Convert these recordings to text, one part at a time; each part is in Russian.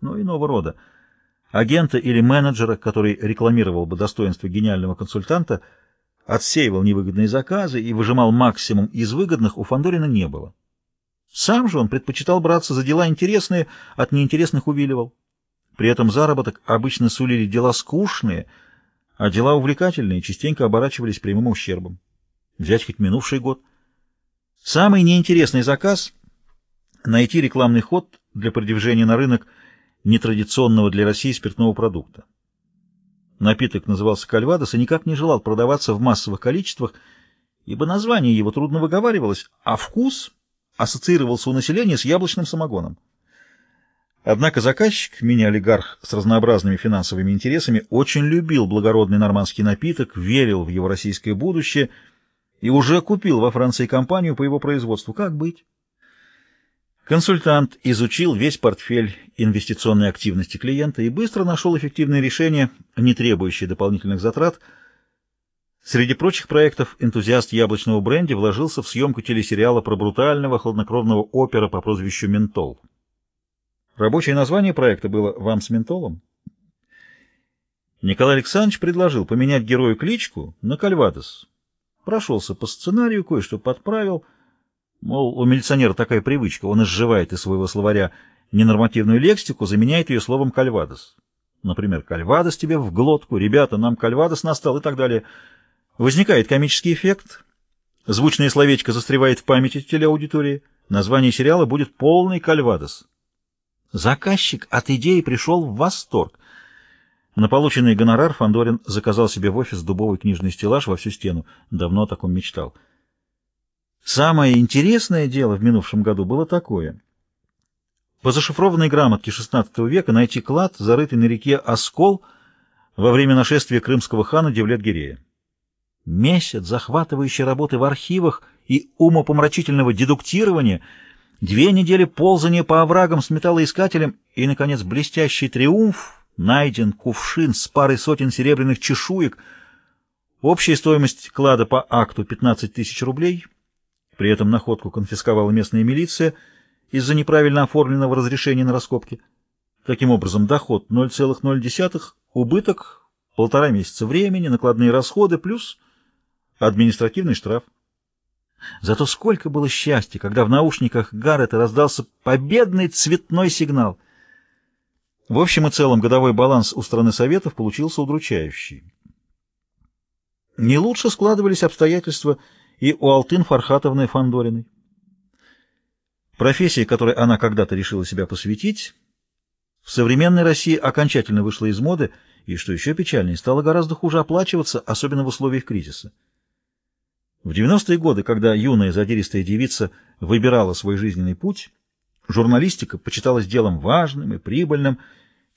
но иного рода. Агента или менеджера, который рекламировал бы достоинство гениального консультанта, отсеивал невыгодные заказы и выжимал максимум из выгодных, у Фандорина не было. Сам же он предпочитал браться за дела интересные, от неинтересных увиливал. При этом заработок обычно сулили дела скучные, а дела увлекательные частенько оборачивались прямым ущербом. Взять хоть минувший год. Самый неинтересный заказ — найти рекламный ход для продвижения на рынок нетрадиционного для России спиртного продукта. Напиток назывался «Кальвадос» и никак не желал продаваться в массовых количествах, ибо название его трудно выговаривалось, а вкус ассоциировался у населения с яблочным самогоном. Однако заказчик, мини-олигарх с разнообразными финансовыми интересами, очень любил благородный нормандский напиток, верил в его российское будущее и уже купил во Франции компанию по его производству. Как быть? Консультант изучил весь портфель инвестиционной активности клиента и быстро нашел эффективное решение, не требующее дополнительных затрат. Среди прочих проектов энтузиаст яблочного бренди вложился в съемку телесериала про брутального хладнокровного опера по прозвищу «Ментол». Рабочее название проекта было «Вам с ментолом». Николай Александрович предложил поменять герою кличку на Кальвадос. Прошелся по сценарию, кое-что подправил. Мол, у милиционера такая привычка, он изживает из своего словаря ненормативную лексику, заменяет ее словом «кальвадос». Например, «кальвадос тебе в глотку», «ребята, нам кальвадос настал» и так далее. Возникает комический эффект, звучное словечко застревает в памяти телеаудитории, название сериала будет «Полный кальвадос». Заказчик от идеи пришел в восторг. На полученный гонорар Фандорин заказал себе в офис дубовый книжный стеллаж во всю стену. Давно о таком мечтал. Самое интересное дело в минувшем году было такое. По зашифрованной грамотке XVI века найти клад, зарытый на реке Оскол во время нашествия крымского хана Девлет-Гирея. Месяц захватывающей работы в архивах и умопомрачительного дедуктирования — Две недели ползания по оврагам с металлоискателем и, наконец, блестящий триумф. Найден кувшин с парой сотен серебряных чешуек. Общая стоимость клада по акту 15 тысяч рублей. При этом находку конфисковала местная милиция из-за неправильно оформленного разрешения на раскопки. Таким образом, доход 0,0, убыток полтора месяца времени, накладные расходы плюс административный штраф. Зато сколько было счастья, когда в наушниках Гаррета раздался победный цветной сигнал. В общем и целом годовой баланс у страны Советов получился удручающий. Не лучше складывались обстоятельства и у Алтын Фархатовны Фандориной. Профессия, которой она когда-то решила себя посвятить, в современной России окончательно вышла из моды и, что еще печальнее, стала гораздо хуже оплачиваться, особенно в условиях кризиса. В 90-е годы, когда юная задиристая девица выбирала свой жизненный путь, журналистика почиталась делом важным и прибыльным,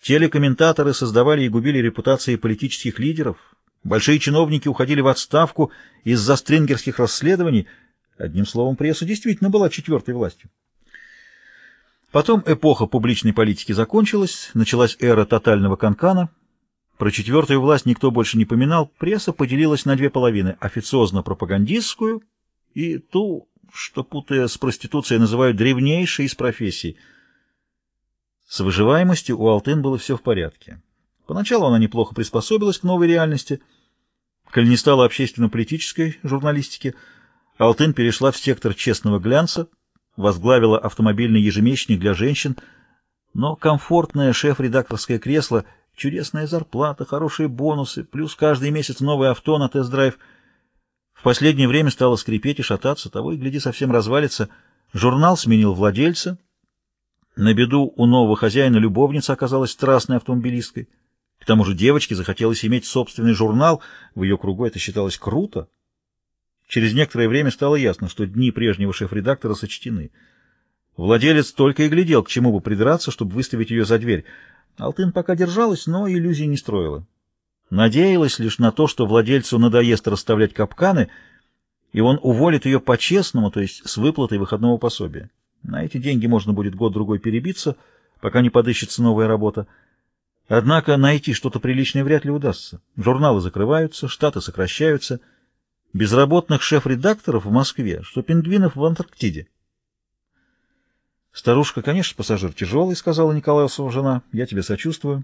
телекомментаторы создавали и губили репутации политических лидеров, большие чиновники уходили в отставку из-за стрингерских расследований, одним словом, пресса действительно была четвертой властью. Потом эпоха публичной политики закончилась, началась эра тотального канкана — про четвертую власть никто больше не поминал, пресса поделилась на две половины — официозно-пропагандистскую и ту, что, путая с проституцией, называют древнейшей из профессий. С выживаемостью у Алтын было все в порядке. Поначалу она неплохо приспособилась к новой реальности. Коль не стала общественно-политической журналистики, Алтын перешла в сектор честного глянца, возглавила автомобильный ежемесячник для женщин, но комфортное шеф-редакторское кресло — Чудесная зарплата, хорошие бонусы, плюс каждый месяц новое авто на тест-драйв. В последнее время стало скрипеть и шататься, того и гляди совсем развалится. Журнал сменил владельца. На беду у нового хозяина любовница оказалась страстной автомобилисткой. К тому же девочке захотелось иметь собственный журнал, в ее кругу это считалось круто. Через некоторое время стало ясно, что дни прежнего шеф-редактора сочтены. Владелец только и глядел, к чему бы придраться, чтобы выставить ее за дверь — Алтын пока держалась, но иллюзий не строила. Надеялась лишь на то, что владельцу надоест расставлять капканы, и он уволит ее по-честному, то есть с выплатой выходного пособия. На эти деньги можно будет год-другой перебиться, пока не подыщется новая работа. Однако найти что-то приличное вряд ли удастся. Журналы закрываются, штаты сокращаются. Безработных шеф-редакторов в Москве, что пингвинов в Антарктиде. Старушка, конечно, пассажир тяжелый, — сказала Николаусова жена. — Я тебе сочувствую.